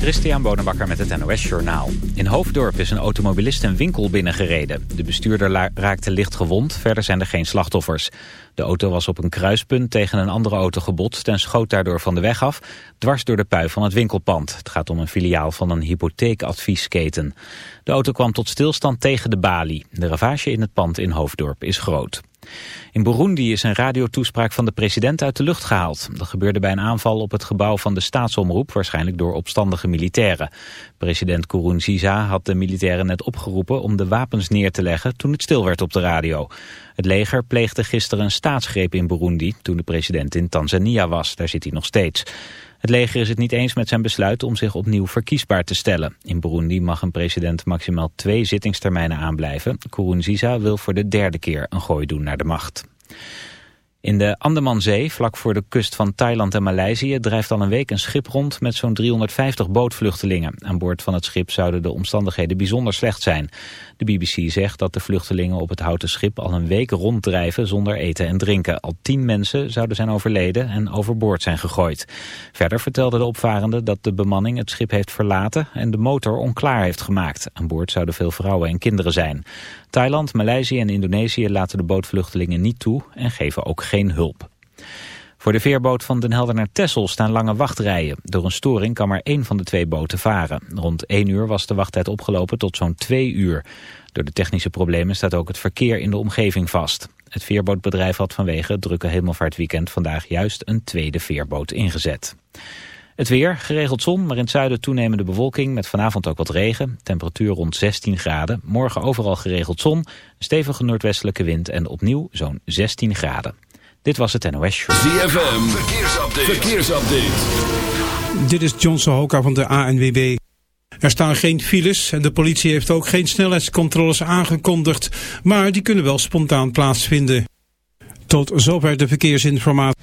Christian Bonenbakker met het NOS Journaal. In Hoofddorp is een automobilist een winkel binnengereden. De bestuurder raakte licht gewond, verder zijn er geen slachtoffers. De auto was op een kruispunt tegen een andere auto gebotst... en schoot daardoor van de weg af, dwars door de pui van het winkelpand. Het gaat om een filiaal van een hypotheekadviesketen. De auto kwam tot stilstand tegen de balie. De ravage in het pand in Hoofddorp is groot. In Burundi is een radiotoespraak van de president uit de lucht gehaald. Dat gebeurde bij een aanval op het gebouw van de staatsomroep, waarschijnlijk door opstandige militairen. President Kurunziza had de militairen net opgeroepen om de wapens neer te leggen toen het stil werd op de radio. Het leger pleegde gisteren een staatsgreep in Burundi toen de president in Tanzania was. Daar zit hij nog steeds. Het leger is het niet eens met zijn besluit om zich opnieuw verkiesbaar te stellen. In Burundi mag een president maximaal twee zittingstermijnen aanblijven. Kurunziza wil voor de derde keer een gooi doen naar de macht. In de Andamanzee, vlak voor de kust van Thailand en Maleisië, drijft al een week een schip rond met zo'n 350 bootvluchtelingen. Aan boord van het schip zouden de omstandigheden bijzonder slecht zijn. De BBC zegt dat de vluchtelingen op het houten schip al een week ronddrijven zonder eten en drinken. Al tien mensen zouden zijn overleden en overboord zijn gegooid. Verder vertelde de opvarende dat de bemanning het schip heeft verlaten en de motor onklaar heeft gemaakt. Aan boord zouden veel vrouwen en kinderen zijn. Thailand, Maleisië en Indonesië laten de bootvluchtelingen niet toe en geven ook geen hulp. Voor de veerboot van Den Helder naar Texel staan lange wachtrijen. Door een storing kan maar één van de twee boten varen. Rond één uur was de wachttijd opgelopen tot zo'n twee uur. Door de technische problemen staat ook het verkeer in de omgeving vast. Het veerbootbedrijf had vanwege het drukke hemelvaartweekend vandaag juist een tweede veerboot ingezet. Het weer, geregeld zon, maar in het zuiden toenemende bewolking met vanavond ook wat regen. Temperatuur rond 16 graden. Morgen overal geregeld zon, stevige noordwestelijke wind en opnieuw zo'n 16 graden. Dit was het NOS Show. ZFM, verkeersupdate. verkeersupdate. Dit is John Sohoka van de ANWB. Er staan geen files en de politie heeft ook geen snelheidscontroles aangekondigd, maar die kunnen wel spontaan plaatsvinden. Tot zover de verkeersinformatie.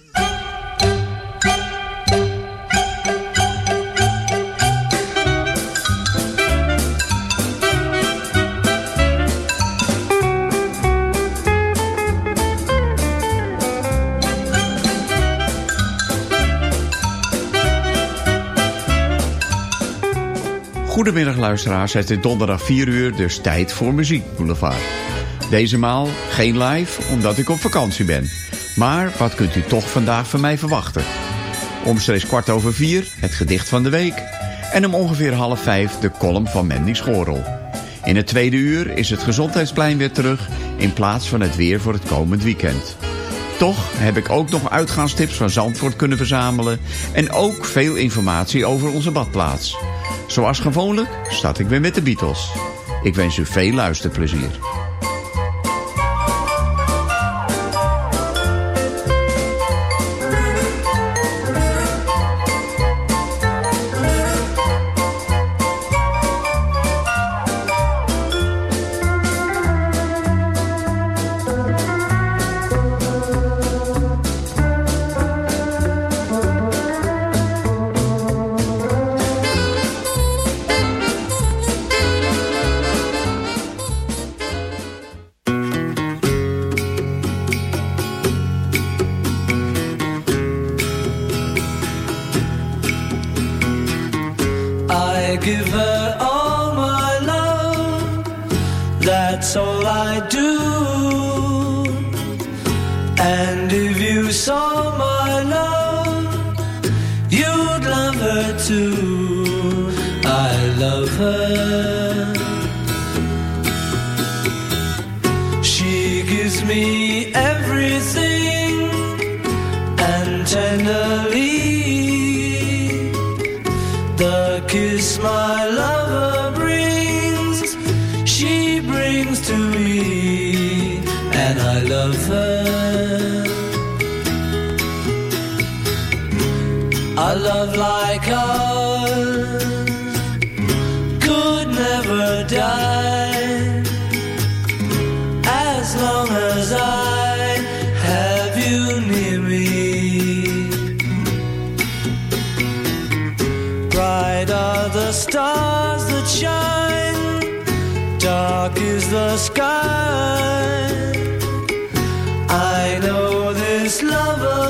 Goedemiddag luisteraars, het is donderdag 4 uur, dus tijd voor Muziek Boulevard. Deze maal geen live, omdat ik op vakantie ben. Maar wat kunt u toch vandaag van mij verwachten? Omstreeks kwart over vier, het gedicht van de week. En om ongeveer half vijf de column van Mandy Schorel. In het tweede uur is het gezondheidsplein weer terug... in plaats van het weer voor het komend weekend. Toch heb ik ook nog uitgaanstips van Zandvoort kunnen verzamelen... en ook veel informatie over onze badplaats. Zoals gewoonlijk start ik weer met de Beatles. Ik wens u veel luisterplezier. I love her. A love like ours could never die as long as I have you near me. Bright are the stars that shine, dark is the sky. this lover.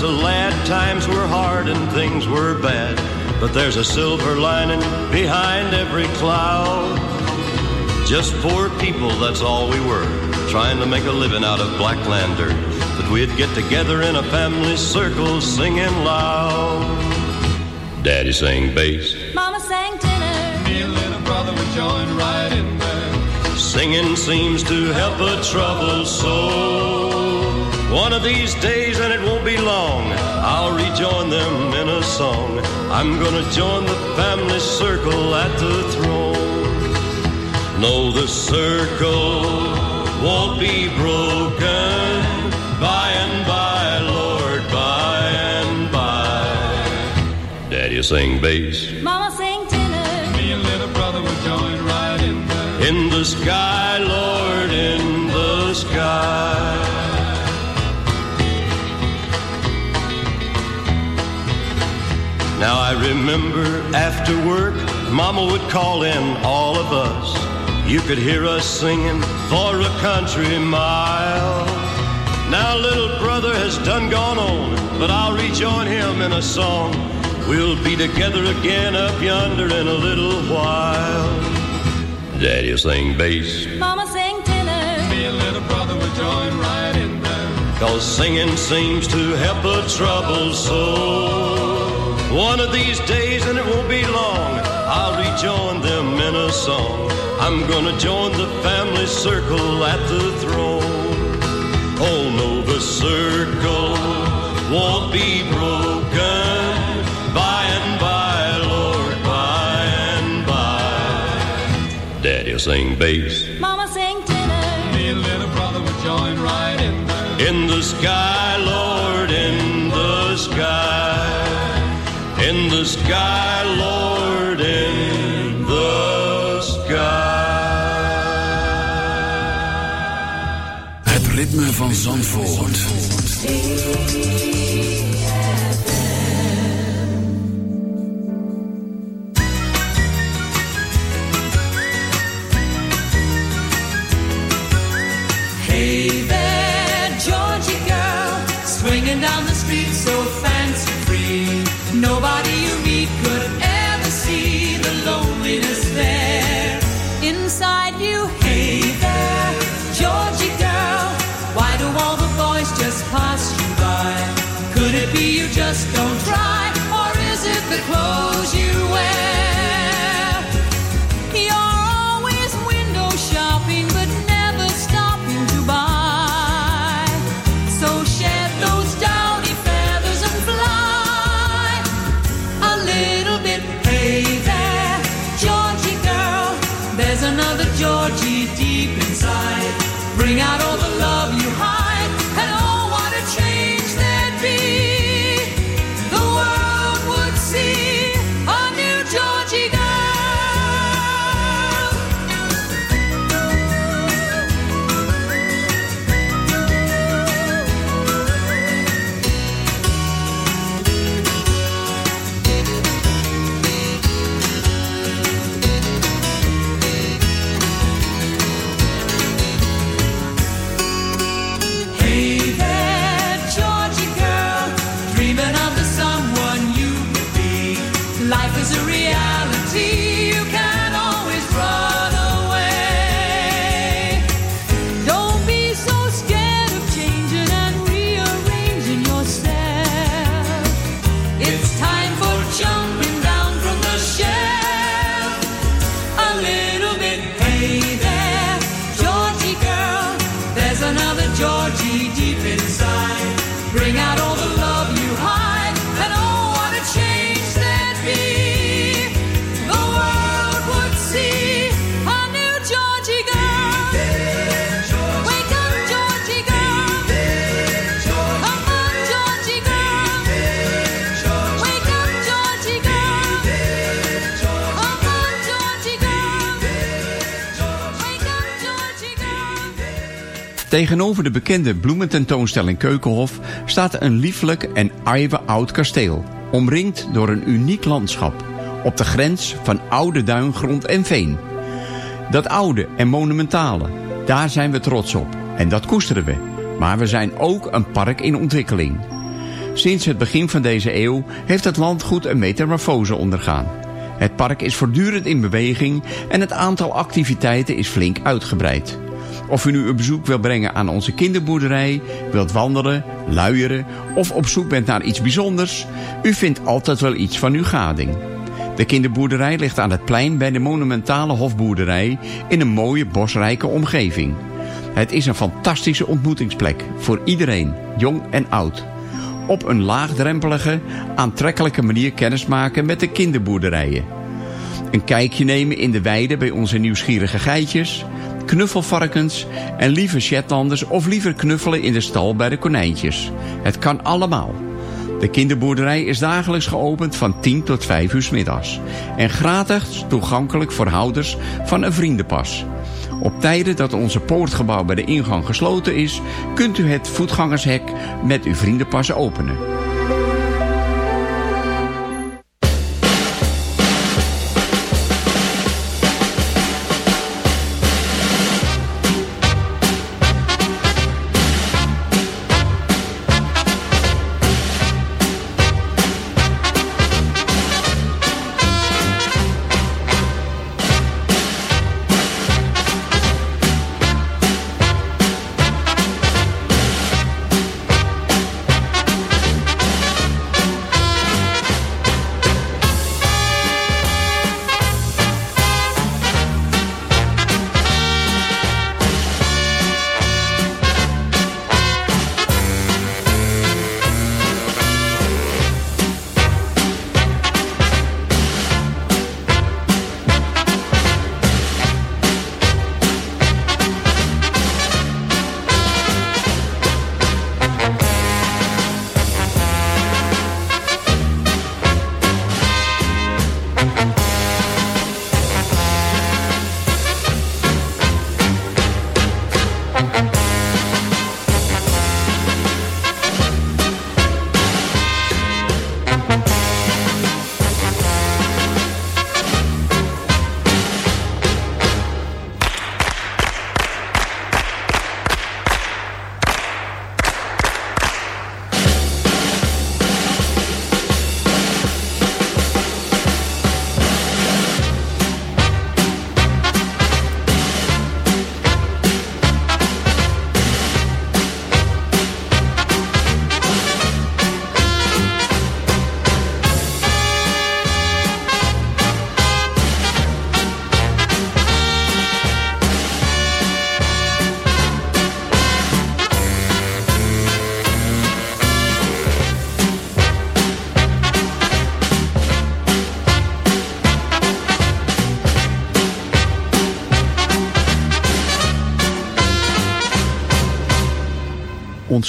Was a lad, times were hard and things were bad. But there's a silver lining behind every cloud. Just poor people, that's all we were, trying to make a living out of Blacklander. But we'd get together in a family circle singing loud. Daddy sang bass, Mama sang tenor. Me and little brother would join right in there. Singing seems to help a troubled soul. One of these days, and it won't be long, I'll rejoin them in a song. I'm gonna join the family circle at the throne. No, the circle won't be broken by and by, Lord, by and by. Daddy sing bass Mama sang tenor. Me and little brother would join right in there. in the sky, Lord, in the sky. Now I remember after work, Mama would call in all of us. You could hear us singing for a country mile. Now little brother has done gone on, but I'll rejoin him in a song. We'll be together again up yonder in a little while. Daddy'll sing bass, Mama sang tenor. Me and little brother would join right in there. cause singing seems to help a troubled soul. One of these days, and it won't be long, I'll rejoin them in a song. I'm gonna join the family circle at the throne. Oh no, the circle won't be broken by and by, Lord, by and by. Daddy'll sing bass Mama sing tenor. Me and little brother would join right in in the sky, the sky, Lord, in the sky. Het ritme van Zandvoort. Hey See. Tegenover de bekende bloemententoonstelling Keukenhof staat een lieflijk en oud kasteel. Omringd door een uniek landschap. Op de grens van oude duingrond en veen. Dat oude en monumentale, daar zijn we trots op. En dat koesteren we. Maar we zijn ook een park in ontwikkeling. Sinds het begin van deze eeuw heeft het landgoed een metamorfose ondergaan. Het park is voortdurend in beweging en het aantal activiteiten is flink uitgebreid. Of u nu een bezoek wilt brengen aan onze kinderboerderij, wilt wandelen, luieren of op zoek bent naar iets bijzonders, u vindt altijd wel iets van uw gading. De kinderboerderij ligt aan het plein bij de monumentale hofboerderij in een mooie bosrijke omgeving. Het is een fantastische ontmoetingsplek voor iedereen, jong en oud. Op een laagdrempelige, aantrekkelijke manier kennismaken met de kinderboerderijen. Een kijkje nemen in de weide bij onze nieuwsgierige geitjes, knuffelvarkens en lieve Shetlanders of liever knuffelen in de stal bij de konijntjes. Het kan allemaal. De kinderboerderij is dagelijks geopend van 10 tot 5 uur middags. En gratis toegankelijk voor houders van een vriendenpas. Op tijden dat onze poortgebouw bij de ingang gesloten is... kunt u het voetgangershek met uw vriendenpas openen.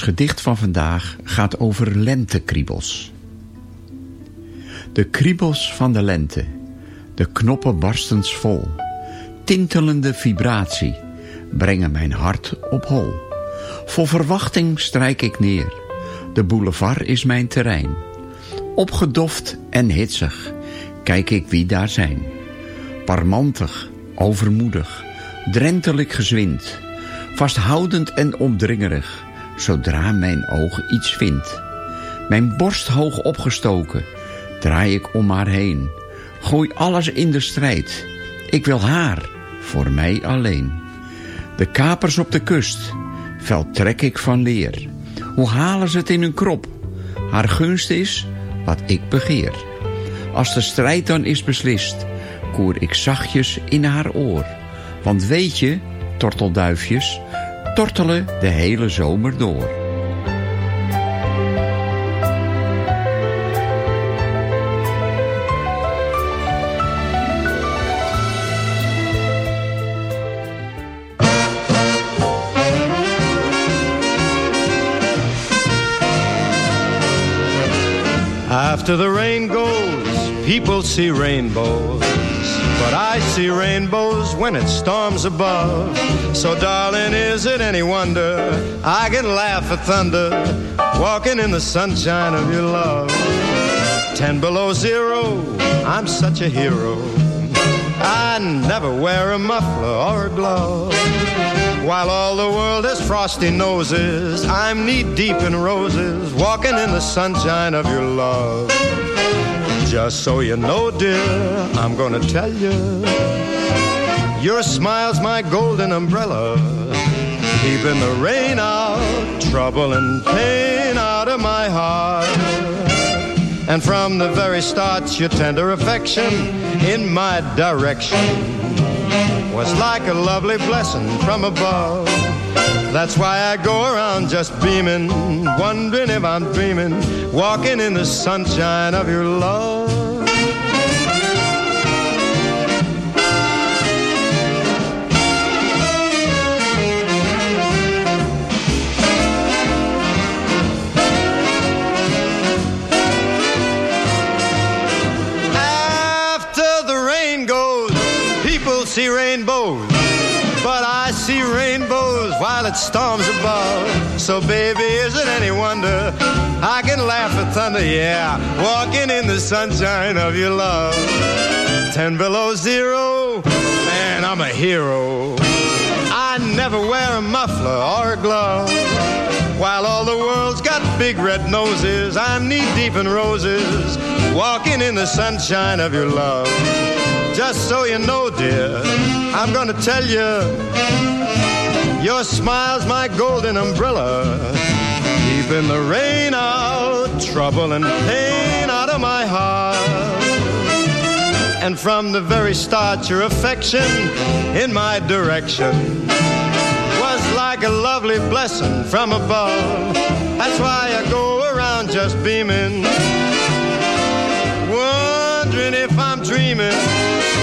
Gedicht van vandaag gaat over lentekriebels. De kriebels van de lente, de knoppen barstens vol, tintelende vibratie, brengen mijn hart op hol. Vol verwachting strijk ik neer, de boulevard is mijn terrein. Opgedoft en hitsig, kijk ik wie daar zijn. Parmantig, overmoedig, drentelijk gezwind, vasthoudend en opdringerig, zodra mijn oog iets vindt. Mijn borst hoog opgestoken, draai ik om haar heen, Gooi alles in de strijd. Ik wil haar, voor mij alleen. De kapers op de kust, fel trek ik van leer. Hoe halen ze het in hun krop? Haar gunst is wat ik begeer. Als de strijd dan is beslist, koer ik zachtjes in haar oor. Want weet je, tortelduifjes, tortelen de hele zomer door. After the rain goes, people see rainbows. But I see rainbows when it storms above. So, darling, is it any wonder I can laugh at thunder walking in the sunshine of your love? Ten below zero, I'm such a hero. I never wear a muffler or a glove. While all the world has frosty noses, I'm knee deep in roses, walking in the sunshine of your love. Just so you know, dear, I'm gonna tell you, your smile's my golden umbrella, keeping the rain out, trouble and pain out of my heart. And from the very start, your tender affection in my direction was like a lovely blessing from above. That's why I go around just beaming, wondering if I'm dreaming, walking in the sunshine of your love. So, baby, is it any wonder I can laugh at thunder? Yeah, walking in the sunshine of your love. Ten below zero, man, I'm a hero. I never wear a muffler or a glove. While all the world's got big red noses, I'm knee deep in roses, walking in the sunshine of your love. Just so you know, dear, I'm gonna tell you, your smile's my golden umbrella, keeping the rain out, trouble and pain out of my heart. And from the very start, your affection in my direction was like a lovely blessing from above. That's why I go around just beaming, wondering if I'm dreaming.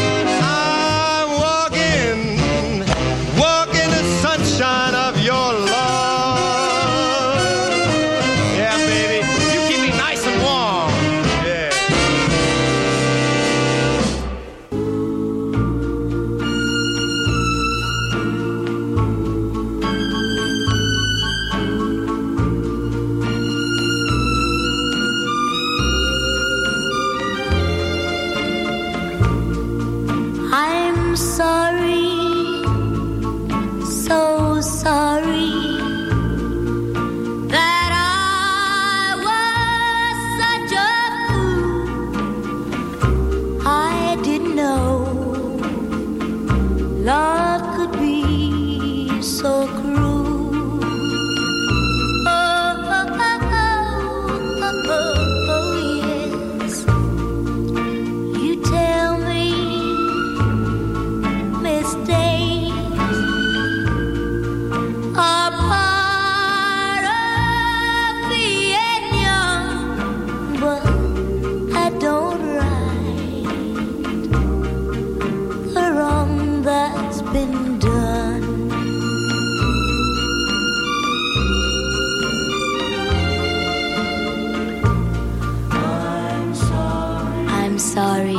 Sorry.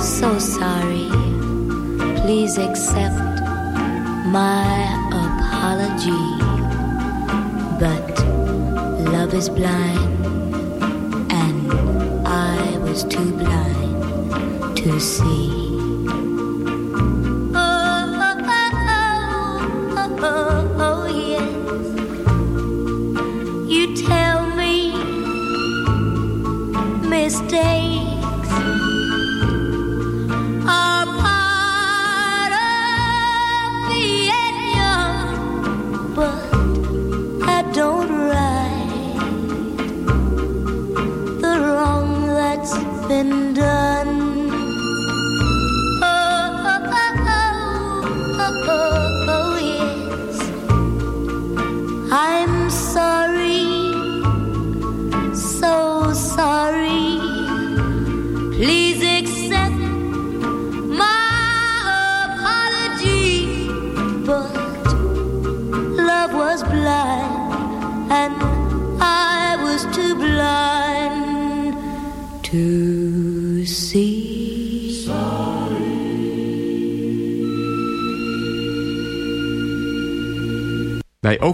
So sorry. Please accept my apology. But love is blind, and I was too blind to see.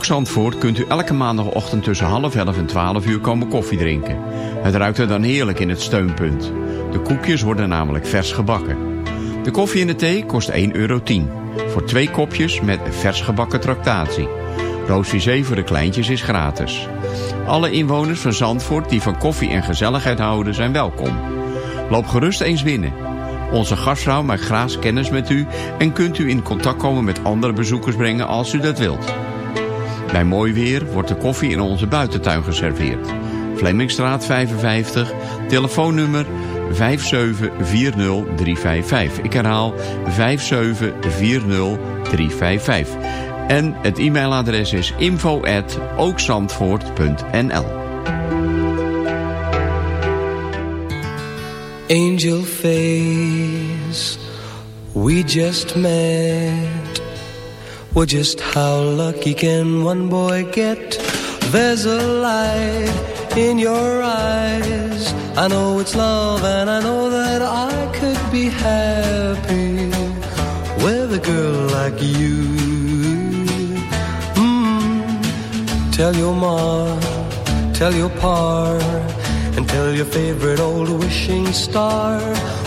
Zandvoort kunt u elke maandagochtend tussen half elf en twaalf uur komen koffie drinken. Het ruikt er dan heerlijk in het steunpunt. De koekjes worden namelijk vers gebakken. De koffie en de thee kost 1,10 euro. Voor twee kopjes met vers gebakken tractatie. Roos voor de kleintjes is gratis. Alle inwoners van Zandvoort die van koffie en gezelligheid houden zijn welkom. Loop gerust eens binnen. Onze gastvrouw maakt graag kennis met u en kunt u in contact komen met andere bezoekers brengen als u dat wilt. Bij mooi weer wordt de koffie in onze buitentuin geserveerd. Flemmingstraat 55, telefoonnummer 5740355. Ik herhaal 5740355. En het e-mailadres is info Angel face, we just met. Well, just how lucky can one boy get? There's a light in your eyes. I know it's love, and I know that I could be happy with a girl like you. Mm. Tell your ma, tell your pa, and tell your favorite old wishing star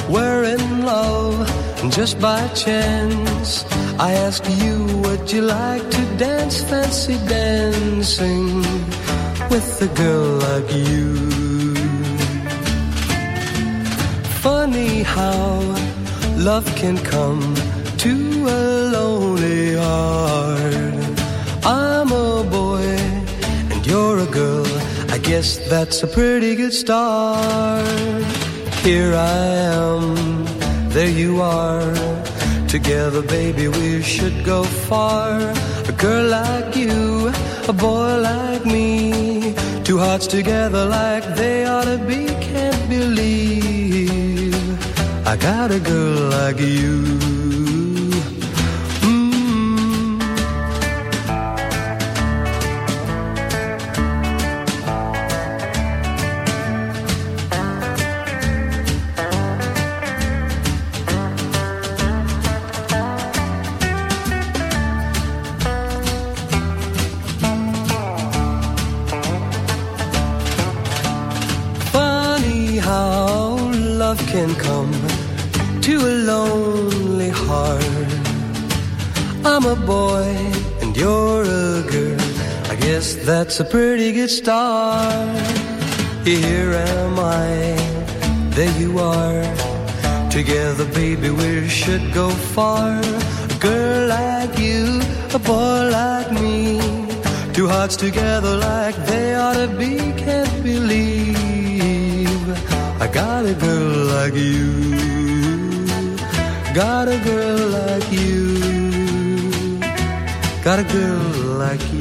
we're in love, and just by chance. I ask you, would you like to dance fancy dancing with a girl like you? Funny how love can come to a lonely heart. I'm a boy and you're a girl. I guess that's a pretty good start. Here I am, there you are. Together, baby, we should go far. A girl like you, a boy like me. Two hearts together like they ought to be. Can't believe I got a girl like you. That's a pretty good start. Here am I, there you are. Together, baby, we should go far. A girl like you, a boy like me. Two hearts together like they ought to be. Can't believe I got a girl like you. Got a girl like you. Got a girl like you.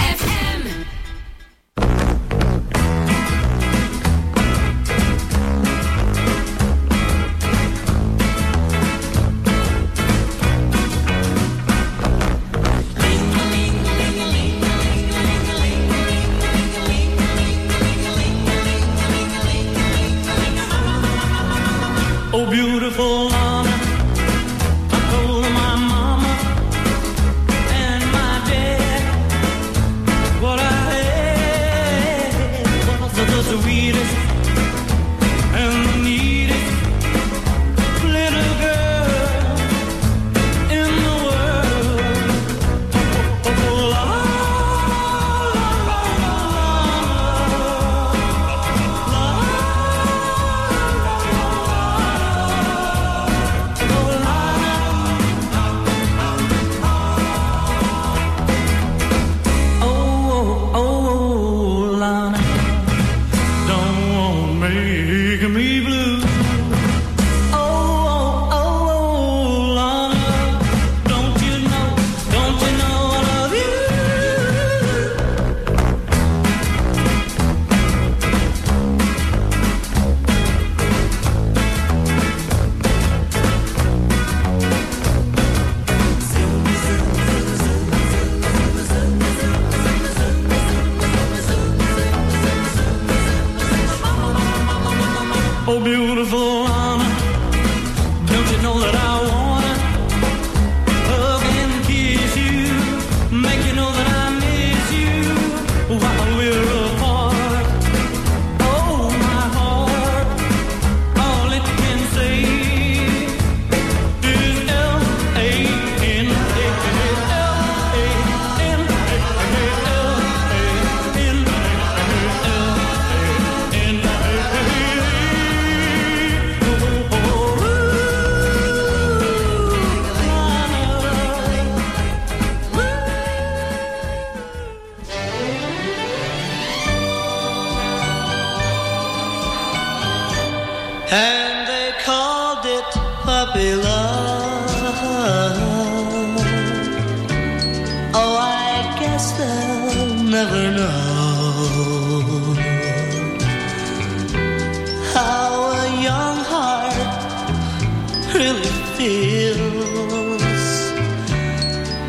really feels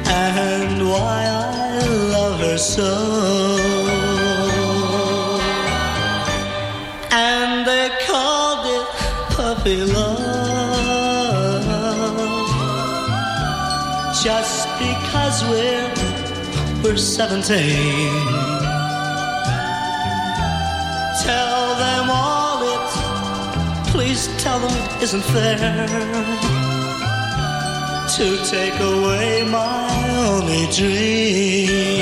and why I love her so. And they called it puppy love just because we're we're 17. Tell them isn't fair to take away my only dream.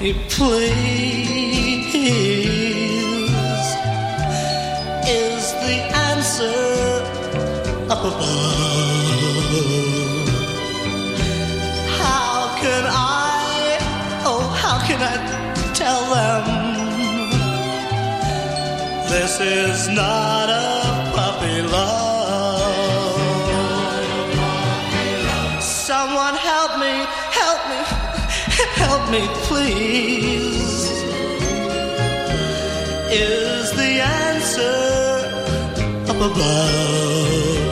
Me, please. Is the answer up above? How can I, oh, how can I tell them this is not a me, please. Is the answer up above?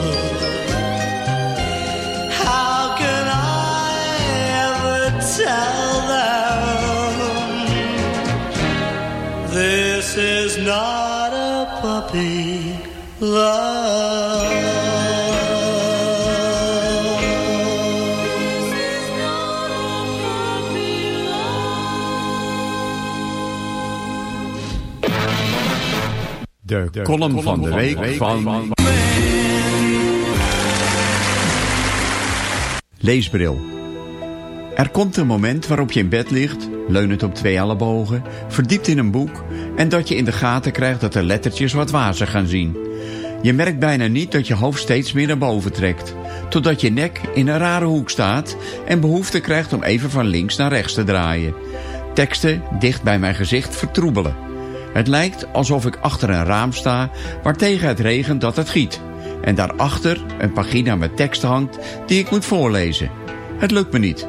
De, column van de week van... Leesbril. Er komt een moment waarop je in bed ligt, leunend op twee ellebogen, verdiept in een boek en dat je in de gaten krijgt dat de lettertjes wat wazig gaan zien. Je merkt bijna niet dat je hoofd steeds meer naar boven trekt, totdat je nek in een rare hoek staat en behoefte krijgt om even van links naar rechts te draaien. Teksten dicht bij mijn gezicht vertroebelen. Het lijkt alsof ik achter een raam sta waartegen het regent dat het giet. En daarachter een pagina met tekst hangt die ik moet voorlezen. Het lukt me niet.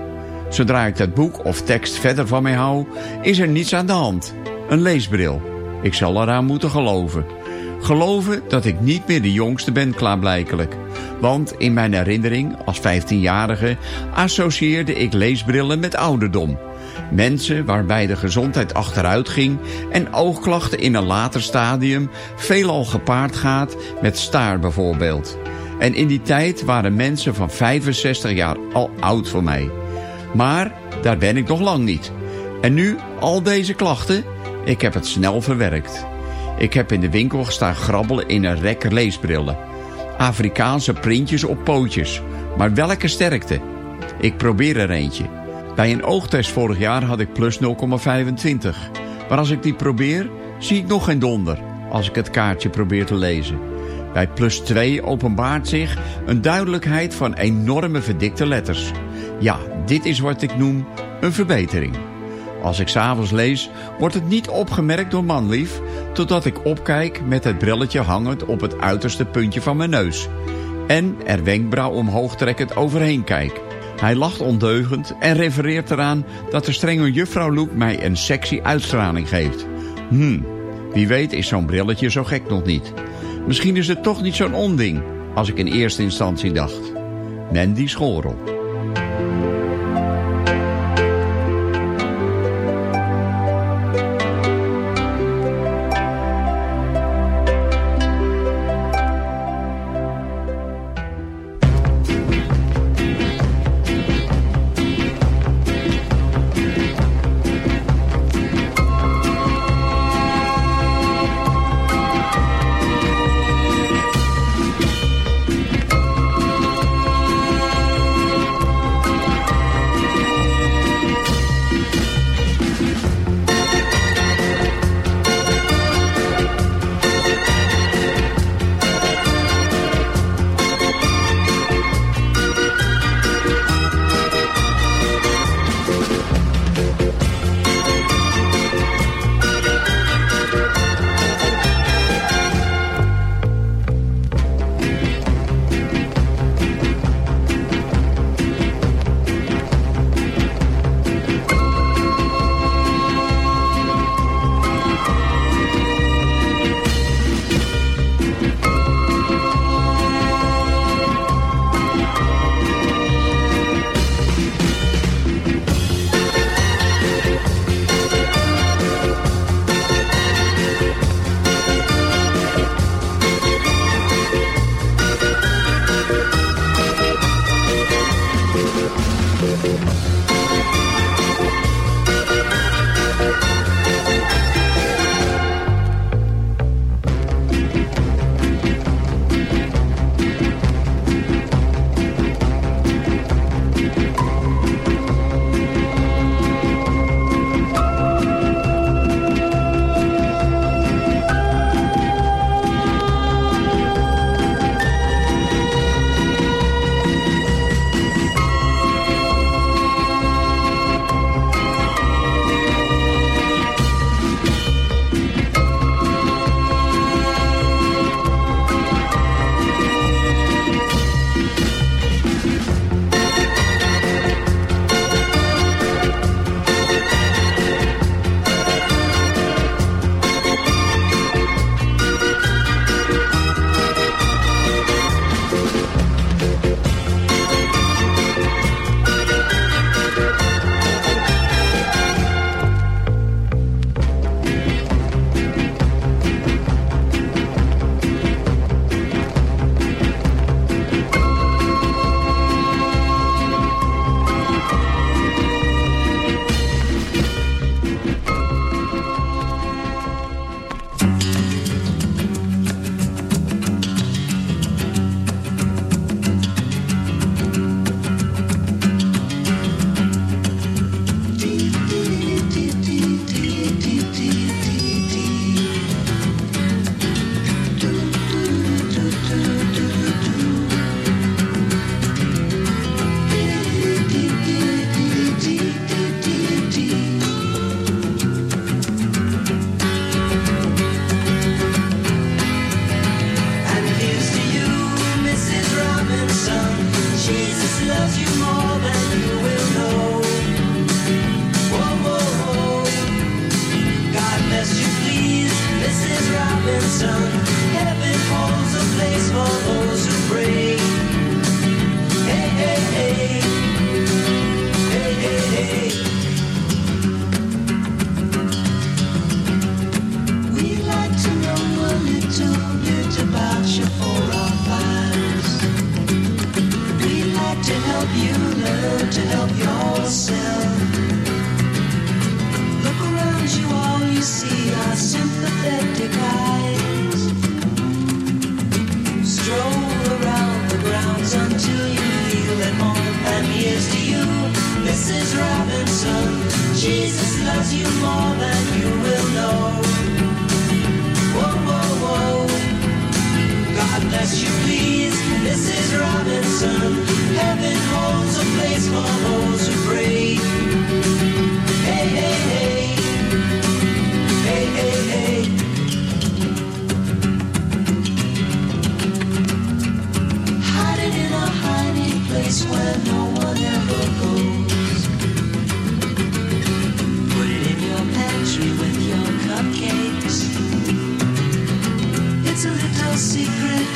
Zodra ik dat boek of tekst verder van mij hou, is er niets aan de hand. Een leesbril. Ik zal eraan moeten geloven. Geloven dat ik niet meer de jongste ben klaarblijkelijk. Want in mijn herinnering als 15-jarige associeerde ik leesbrillen met ouderdom. Mensen waarbij de gezondheid achteruit ging en oogklachten in een later stadium veelal gepaard gaat met staar bijvoorbeeld. En in die tijd waren mensen van 65 jaar al oud voor mij. Maar daar ben ik nog lang niet. En nu al deze klachten? Ik heb het snel verwerkt. Ik heb in de winkel gestaan grabbelen in een rek leesbrillen. Afrikaanse printjes op pootjes. Maar welke sterkte? Ik probeer er eentje. Bij een oogtest vorig jaar had ik plus 0,25. Maar als ik die probeer, zie ik nog geen donder als ik het kaartje probeer te lezen. Bij plus 2 openbaart zich een duidelijkheid van enorme verdikte letters. Ja, dit is wat ik noem een verbetering. Als ik s'avonds lees, wordt het niet opgemerkt door manlief... totdat ik opkijk met het brilletje hangend op het uiterste puntje van mijn neus. En er wenkbrauw omhoog trekkend overheen kijk. Hij lacht ondeugend en refereert eraan dat de strenge juffrouw Loek mij een sexy uitstraling geeft. Hmm, wie weet is zo'n brilletje zo gek nog niet. Misschien is het toch niet zo'n onding, als ik in eerste instantie dacht. Mandy Schorel.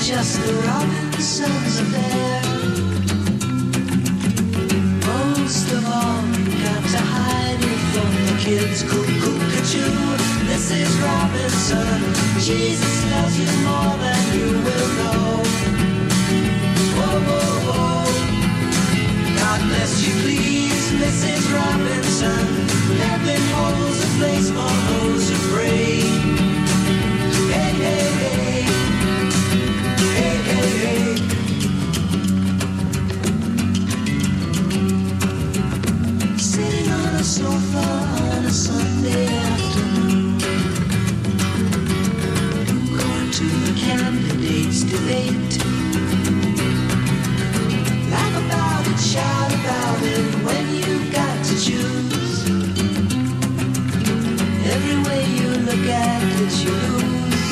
Just the Robinsons affair. Most of all, got to hide it from the kids. Cuckoo, cuckoo, Mrs. Robinson. Jesus loves you more than you will know. Whoa, whoa, whoa. God bless you, please, Mrs. Robinson. Heaven holds a place for those who pray. Hey, hey. Hey, you look at it, you lose.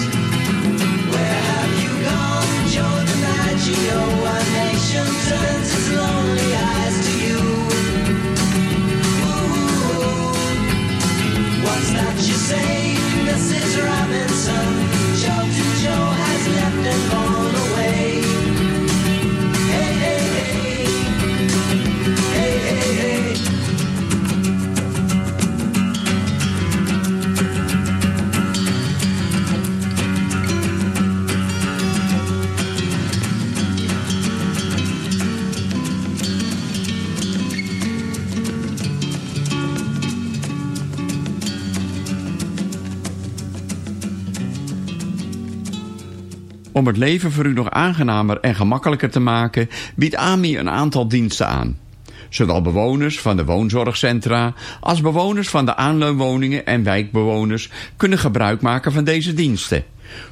Where have you gone, Joe DiMaggio? Our nation turns its lonely eyes to you. Ooh, what's that you say, Mrs. Robinson? Joe to Joe has left and gone Om het leven voor u nog aangenamer en gemakkelijker te maken, biedt AMI een aantal diensten aan. Zowel bewoners van de woonzorgcentra als bewoners van de aanleunwoningen en wijkbewoners kunnen gebruik maken van deze diensten.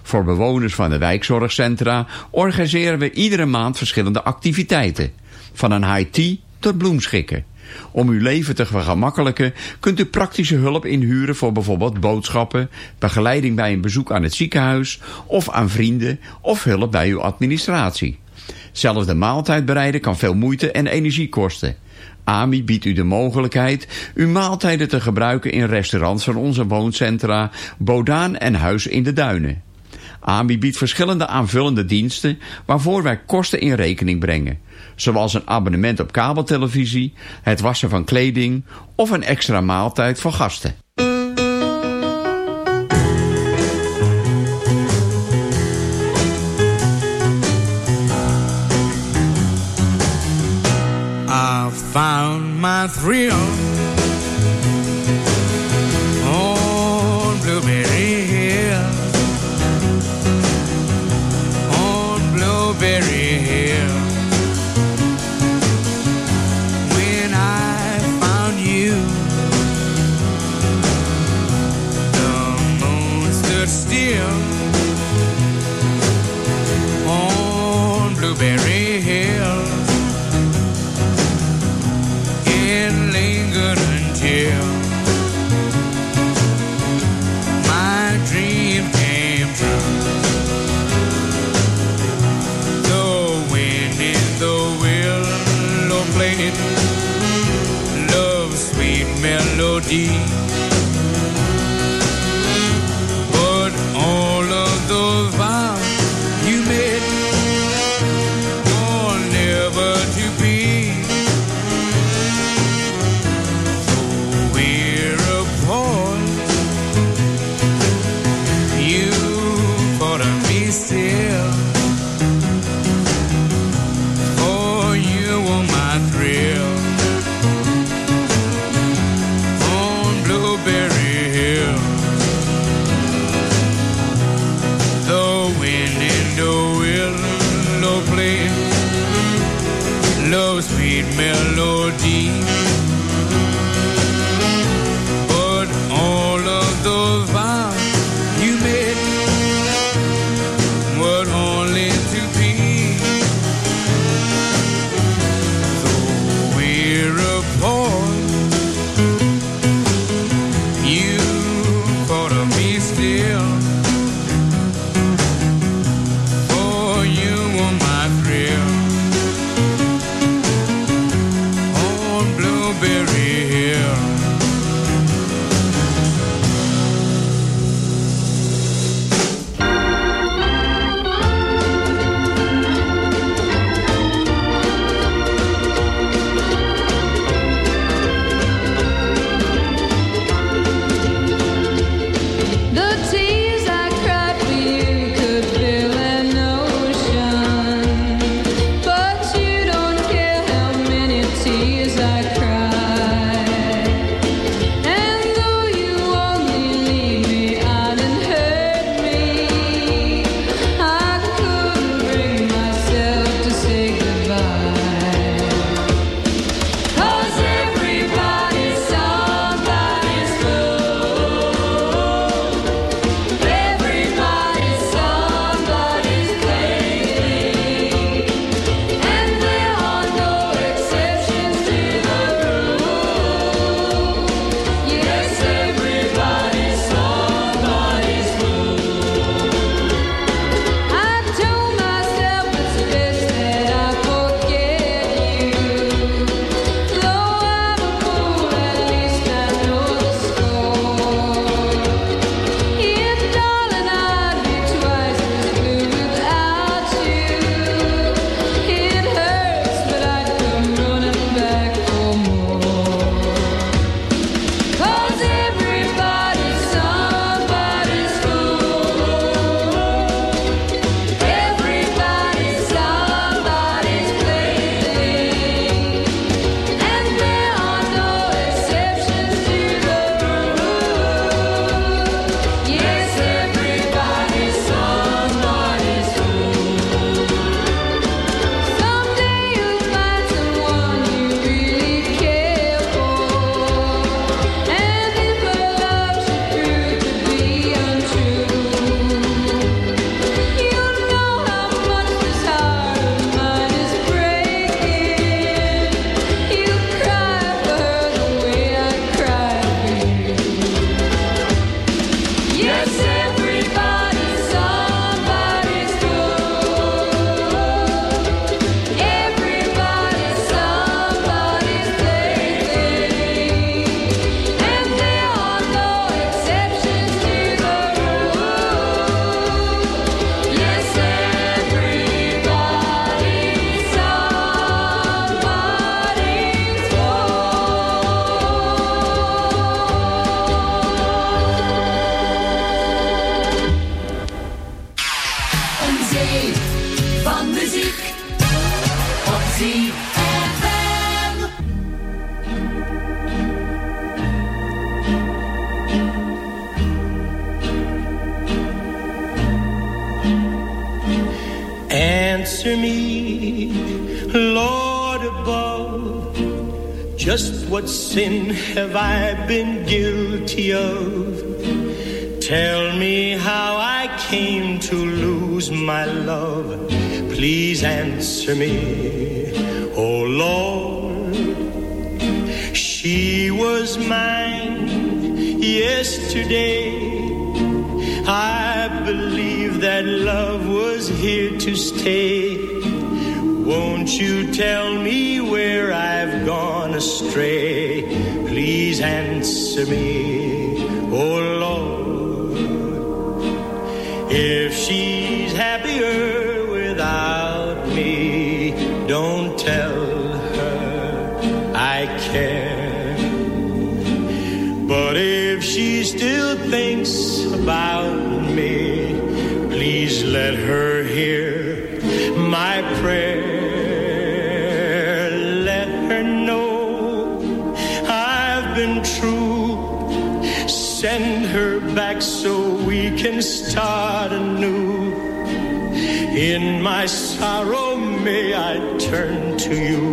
Voor bewoners van de wijkzorgcentra organiseren we iedere maand verschillende activiteiten. Van een high tea tot bloemschikken. Om uw leven te vergemakkelijken kunt u praktische hulp inhuren voor bijvoorbeeld boodschappen, begeleiding bij een bezoek aan het ziekenhuis of aan vrienden of hulp bij uw administratie. Zelfs de maaltijd bereiden kan veel moeite en energie kosten. AMI biedt u de mogelijkheid uw maaltijden te gebruiken in restaurants van onze wooncentra Bodaan en Huis in de Duinen. AMI biedt verschillende aanvullende diensten waarvoor wij kosten in rekening brengen. Zoals een abonnement op kabeltelevisie, het wassen van kleding of een extra maaltijd voor gasten. I found my thrill what sin have I been guilty of? Tell me how I came to lose my love. Please answer me, oh Lord. She was mine yesterday. I believe that love was here to stay. Won't you tell me where gone astray? Please answer me, oh can start anew. In my sorrow, may I turn to you.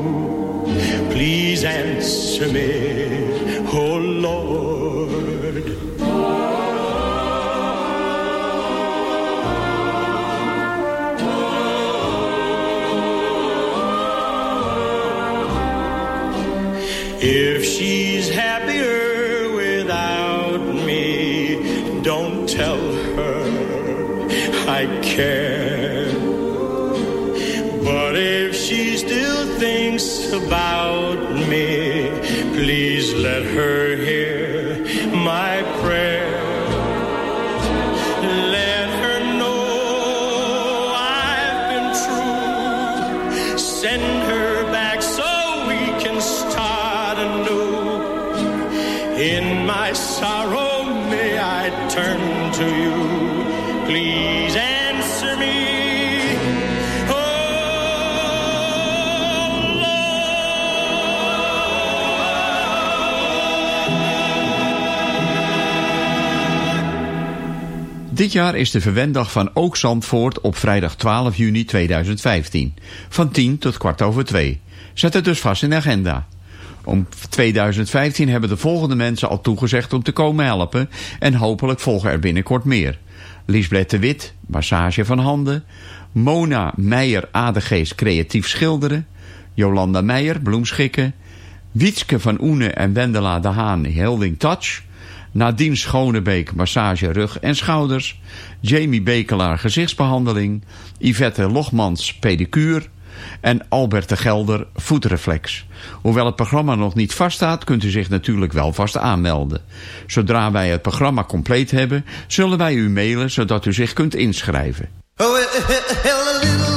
Please answer me, oh Lord. If she's happier without me, don't tell I care. But if she still thinks about me, please let her Dit jaar is de verwendag van Ook Zandvoort op vrijdag 12 juni 2015. Van 10 tot kwart over 2. Zet het dus vast in de agenda. Om 2015 hebben de volgende mensen al toegezegd om te komen helpen en hopelijk volgen er binnenkort meer. Liesbeth de Wit, massage van handen. Mona Meijer Adegeest creatief schilderen. Jolanda Meijer bloemschikken. Wietske van Oene en Wendela de Haan Helding Touch. Nadine Schonebeek massage rug en schouders. Jamie Bekelaar gezichtsbehandeling. Yvette Logmans pedicure. En Albert de Gelder voetreflex. Hoewel het programma nog niet vaststaat, kunt u zich natuurlijk wel vast aanmelden. Zodra wij het programma compleet hebben, zullen wij u mailen zodat u zich kunt inschrijven. Oh,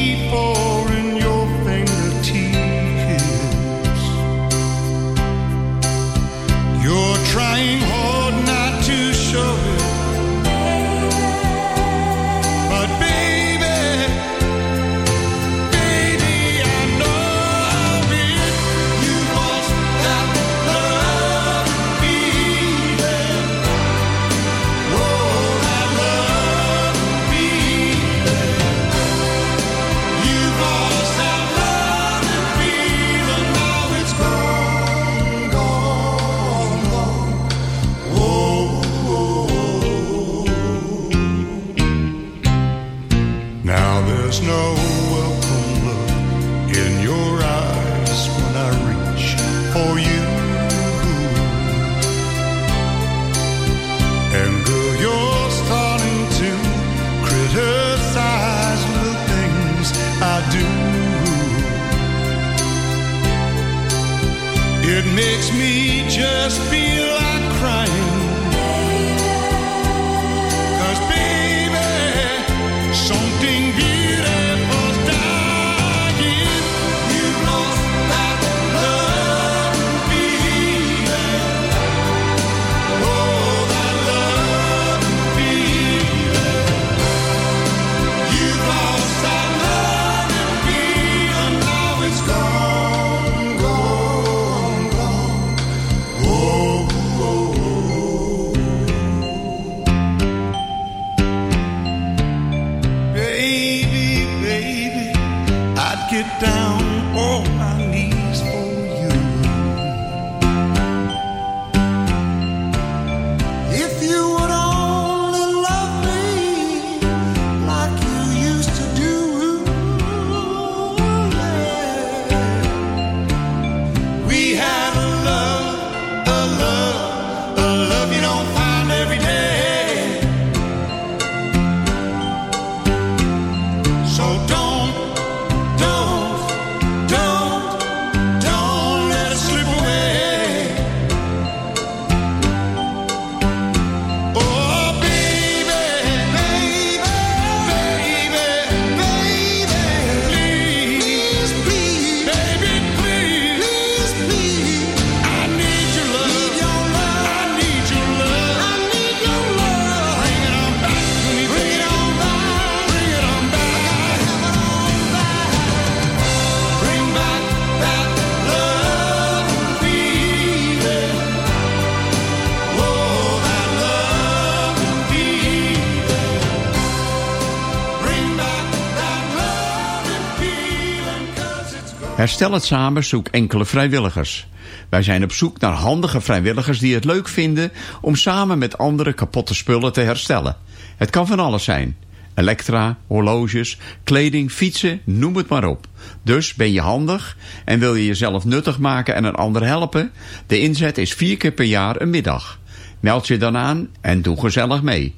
Herstel het samen zoek enkele vrijwilligers. Wij zijn op zoek naar handige vrijwilligers die het leuk vinden om samen met anderen kapotte spullen te herstellen. Het kan van alles zijn. Elektra, horloges, kleding, fietsen, noem het maar op. Dus ben je handig en wil je jezelf nuttig maken en een ander helpen? De inzet is vier keer per jaar een middag. Meld je dan aan en doe gezellig mee.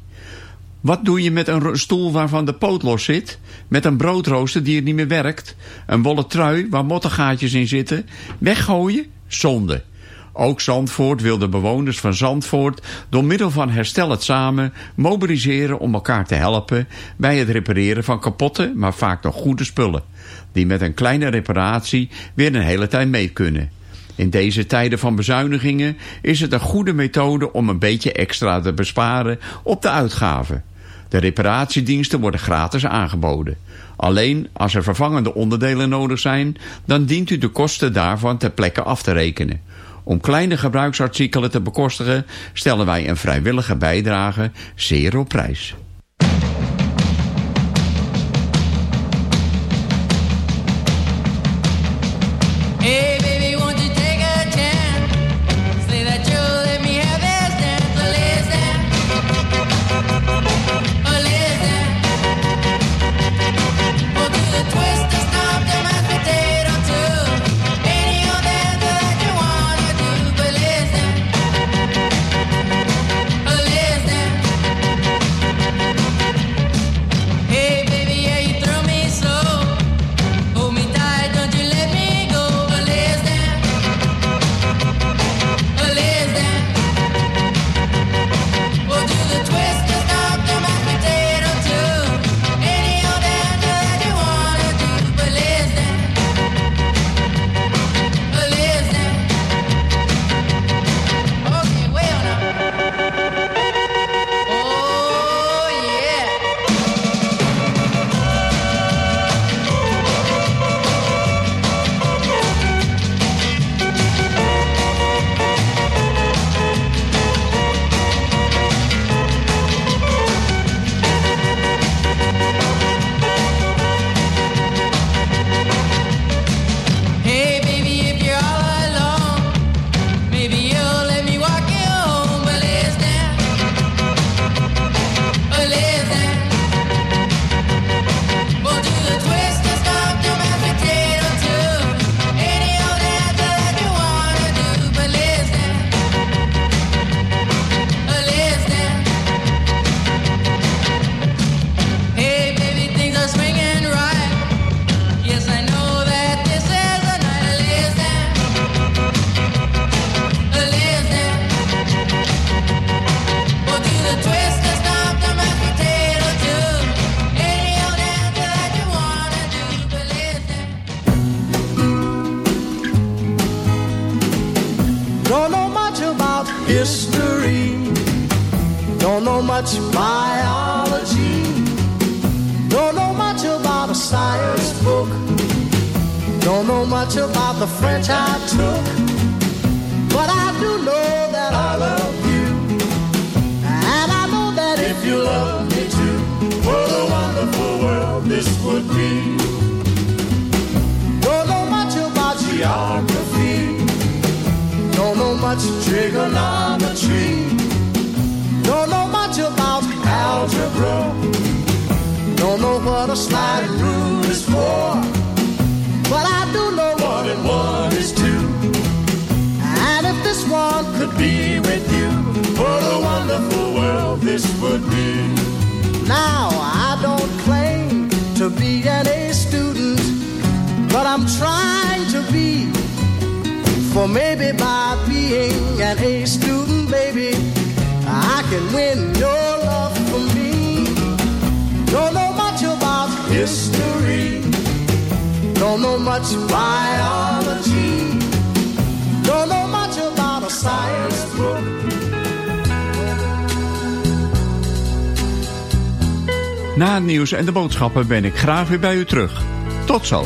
Wat doe je met een stoel waarvan de poot los zit? Met een broodrooster die er niet meer werkt? Een wollen trui waar mottengaatjes in zitten? Weggooien? Zonde. Ook Zandvoort wil de bewoners van Zandvoort door middel van Herstel het Samen mobiliseren om elkaar te helpen bij het repareren van kapotte, maar vaak nog goede spullen. Die met een kleine reparatie weer een hele tijd mee kunnen. In deze tijden van bezuinigingen is het een goede methode om een beetje extra te besparen op de uitgaven. De reparatiediensten worden gratis aangeboden. Alleen als er vervangende onderdelen nodig zijn, dan dient u de kosten daarvan ter plekke af te rekenen. Om kleine gebruiksartikelen te bekostigen stellen wij een vrijwillige bijdrage zeer op prijs. Trying to be. For maybe by being an A student, baby, I can win your love for me. Don't know much about history. Don't know much biology. Don't know much about a science book. Na het nieuws en de boodschappen ben ik graag weer bij u terug. Tot zo.